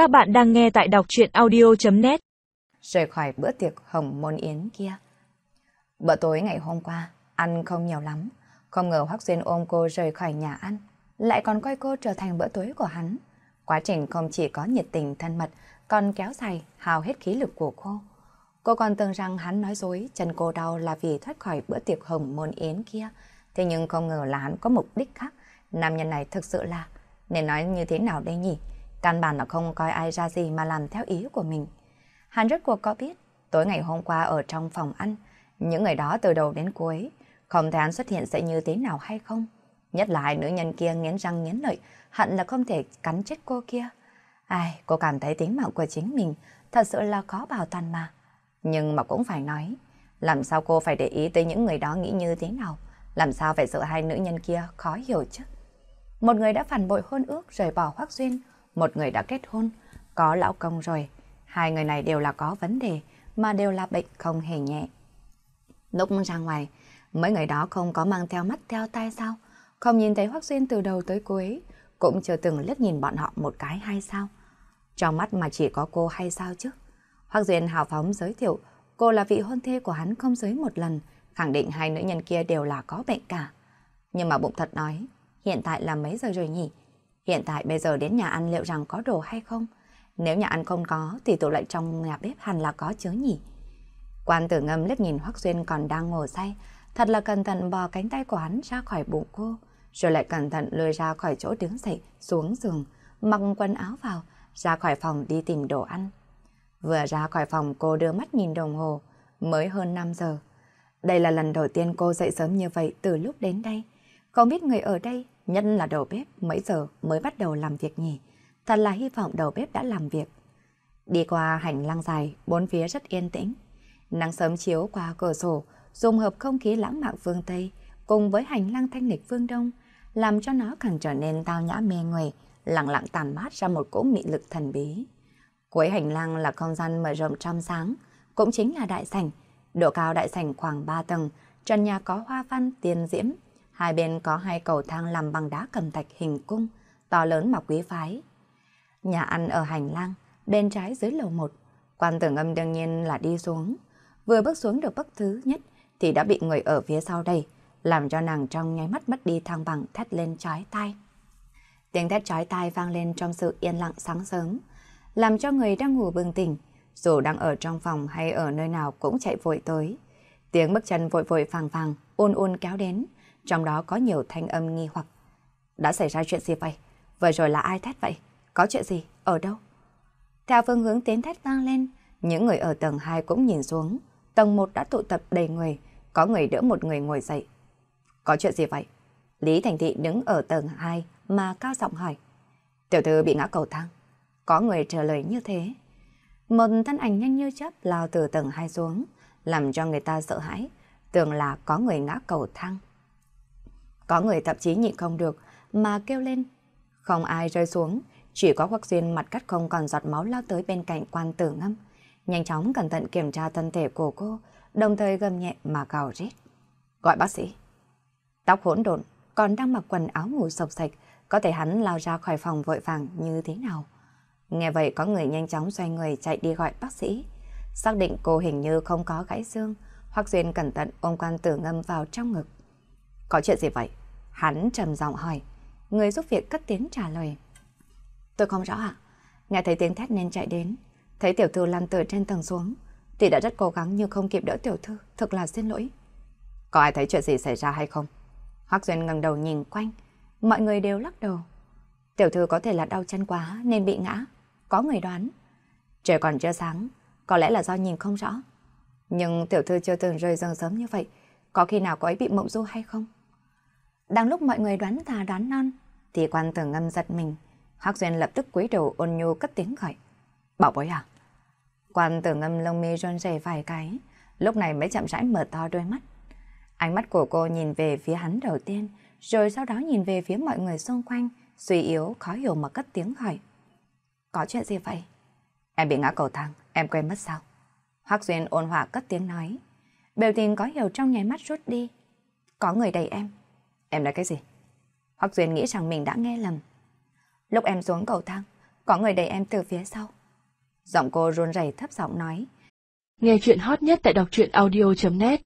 Các bạn đang nghe tại đọc chuyện audio.net Rời khỏi bữa tiệc hồng môn yến kia. Bữa tối ngày hôm qua, ăn không nhiều lắm. Không ngờ Hoác Duyên ôm cô rời khỏi nhà ăn. Lại còn coi cô trở thành bữa tối của hắn. Quá trình không chỉ có nhiệt tình thân mật, còn kéo dài, hào hết khí lực của cô. Cô còn tưởng rằng hắn nói dối, chân cô đau là vì thoát khỏi bữa tiệc hồng môn yến kia. Thế nhưng không ngờ là hắn có mục đích khác. Nam nhân này thực sự là... Nên nói như thế nào đây nhỉ? Căn bản là không coi ai ra gì mà làm theo ý của mình. Hắn rất cuộc có biết, tối ngày hôm qua ở trong phòng ăn, những người đó từ đầu đến cuối, không thấy hắn xuất hiện sẽ như thế nào hay không? Nhất là hai nữ nhân kia nghiến răng nghiến lợi, hận là không thể cắn chết cô kia. Ai, cô cảm thấy tính mạng của chính mình thật sự là khó bảo toàn mà. Nhưng mà cũng phải nói, làm sao cô phải để ý tới những người đó nghĩ như thế nào? Làm sao phải sợ hai nữ nhân kia khó hiểu chứ? Một người đã phản bội hôn ước rời bỏ Hoác Duyên, một người đã kết hôn, có lão công rồi. Hai người này đều là có vấn đề, mà đều là bệnh không hề nhẹ. Lúc ra ngoài, mấy người đó không có mang theo mắt theo tay sao? Không nhìn thấy Hoác Duyên từ đầu tới cuối, cũng chưa từng liếc nhìn bọn họ một cái hay sao? Trong mắt mà chỉ có cô hay sao chứ? Hoác Duyên hào phóng giới thiệu, cô là vị hôn thê của hắn không dưới một lần, khẳng định hai nữ nhân kia đều là có bệnh cả. Nhưng mà bụng thật nói, hiện tại là mấy giờ rồi nhỉ? Hiện tại bây giờ đến nhà ăn liệu rằng có đồ hay không? Nếu nhà ăn không có thì tủ lạnh trong nhà bếp hẳn là có chứ nhỉ? Quan tử ngâm liếc nhìn Hoắc Duyên còn đang ngồi say, thật là cẩn thận bò cánh tay của hắn ra khỏi bụng cô, rồi lại cẩn thận lôi ra khỏi chỗ đứng dậy, xuống giường, mặc quần áo vào, ra khỏi phòng đi tìm đồ ăn. Vừa ra khỏi phòng cô đưa mắt nhìn đồng hồ, mới hơn 5 giờ. Đây là lần đầu tiên cô dậy sớm như vậy từ lúc đến đây. Không biết người ở đây, nhất là đầu bếp, mấy giờ mới bắt đầu làm việc nhỉ? Thật là hy vọng đầu bếp đã làm việc. Đi qua hành lang dài, bốn phía rất yên tĩnh. Nắng sớm chiếu qua cửa sổ, dùng hợp không khí lãng mạn phương Tây cùng với hành lang thanh lịch phương Đông, làm cho nó càng trở nên tao nhã mê người, lặng lặng tàn mát ra một cỗ mị lực thần bí. Cuối hành lang là không gian mở rộng trong sáng, cũng chính là đại sảnh. Độ cao đại sảnh khoảng 3 tầng, trần nhà có hoa văn tiên diễm, hai bên có hai cầu thang làm bằng đá cầm thạch hình cung, to lớn mà quý phái. Nhà ăn ở hành lang, bên trái dưới lầu một, quan tưởng âm đương nhiên là đi xuống. Vừa bước xuống được bậc thứ nhất thì đã bị người ở phía sau đây, làm cho nàng trong nháy mắt mất đi thăng bằng thét lên chói tai. Tiếng thét chói tai vang lên trong sự yên lặng sáng sớm, làm cho người đang ngủ bừng tỉnh, dù đang ở trong phòng hay ở nơi nào cũng chạy vội tới. Tiếng bước chân vội vội phàng phàng, ôn ôn kéo đến, trong đó có nhiều thanh âm nghi hoặc. Đã xảy ra chuyện gì vậy? Vừa rồi là ai thét vậy? Có chuyện gì? Ở đâu? Theo phương hướng tiếng thét vang lên, những người ở tầng 2 cũng nhìn xuống. Tầng 1 đã tụ tập đầy người, có người đỡ một người ngồi dậy. Có chuyện gì vậy? Lý Thành Thị đứng ở tầng 2 mà cao giọng hỏi. Tiểu thư bị ngã cầu thang. Có người trả lời như thế. Một thân ảnh nhanh như chớp lao từ tầng 2 xuống, làm cho người ta sợ hãi, tưởng là có người ngã cầu thang. Có người thậm chí nhịn không được mà kêu lên. Không ai rơi xuống, chỉ có Hoắc Duyên mặt cắt không còn giọt máu lao tới bên cạnh quan tử ngâm. Nhanh chóng cẩn thận kiểm tra thân thể của cô, đồng thời gầm nhẹ mà gào rít. Gọi bác sĩ. Tóc hỗn độn, còn đang mặc quần áo ngủ sộc sạch, có thể hắn lao ra khỏi phòng vội vàng như thế nào. Nghe vậy có người nhanh chóng xoay người chạy đi gọi bác sĩ. Xác định cô hình như không có gãy xương, Hoắc Duyên cẩn thận ôm quan tử ngâm vào trong ngực. Có chuyện gì vậy? Hắn trầm giọng hỏi. Người giúp việc cất tiếng trả lời. Tôi không rõ ạ. Nghe thấy tiếng thét nên chạy đến. Thấy tiểu thư lăn từ trên tầng xuống. tỷ đã rất cố gắng nhưng không kịp đỡ tiểu thư. Thật là xin lỗi. Có ai thấy chuyện gì xảy ra hay không? Hoác Duyên ngẩng đầu nhìn quanh. Mọi người đều lắc đầu. Tiểu thư có thể là đau chân quá nên bị ngã. Có người đoán. Trời còn chưa sáng. Có lẽ là do nhìn không rõ. Nhưng tiểu thư chưa từng rơi giường sớm như vậy. Có khi nào có ấy bị mộng du hay không? Đang lúc mọi người đoán thà đoán non, thì quan tử ngâm giật mình. Hắc Duyên lập tức cúi đầu ôn nhu cất tiếng gọi. Bảo bối à? Quan tử ngâm lông mi run rẩy vài cái, lúc này mới chậm rãi mở to đôi mắt. Ánh mắt của cô nhìn về phía hắn đầu tiên, rồi sau đó nhìn về phía mọi người xung quanh, suy yếu, khó hiểu mà cất tiếng hỏi. Có chuyện gì vậy? Em bị ngã cầu thang, em quên mất sao? Hoác Duyên ôn hòa cất tiếng nói. Biểu tình có hiểu trong nháy mắt rút đi. Có người đẩy em. Em nói cái gì? Hoắc Duyên nghĩ rằng mình đã nghe lầm. Lúc em xuống cầu thang, có người đẩy em từ phía sau. Giọng cô run rẩy thấp giọng nói. Nghe chuyện hot nhất tại đọc truyện audio.net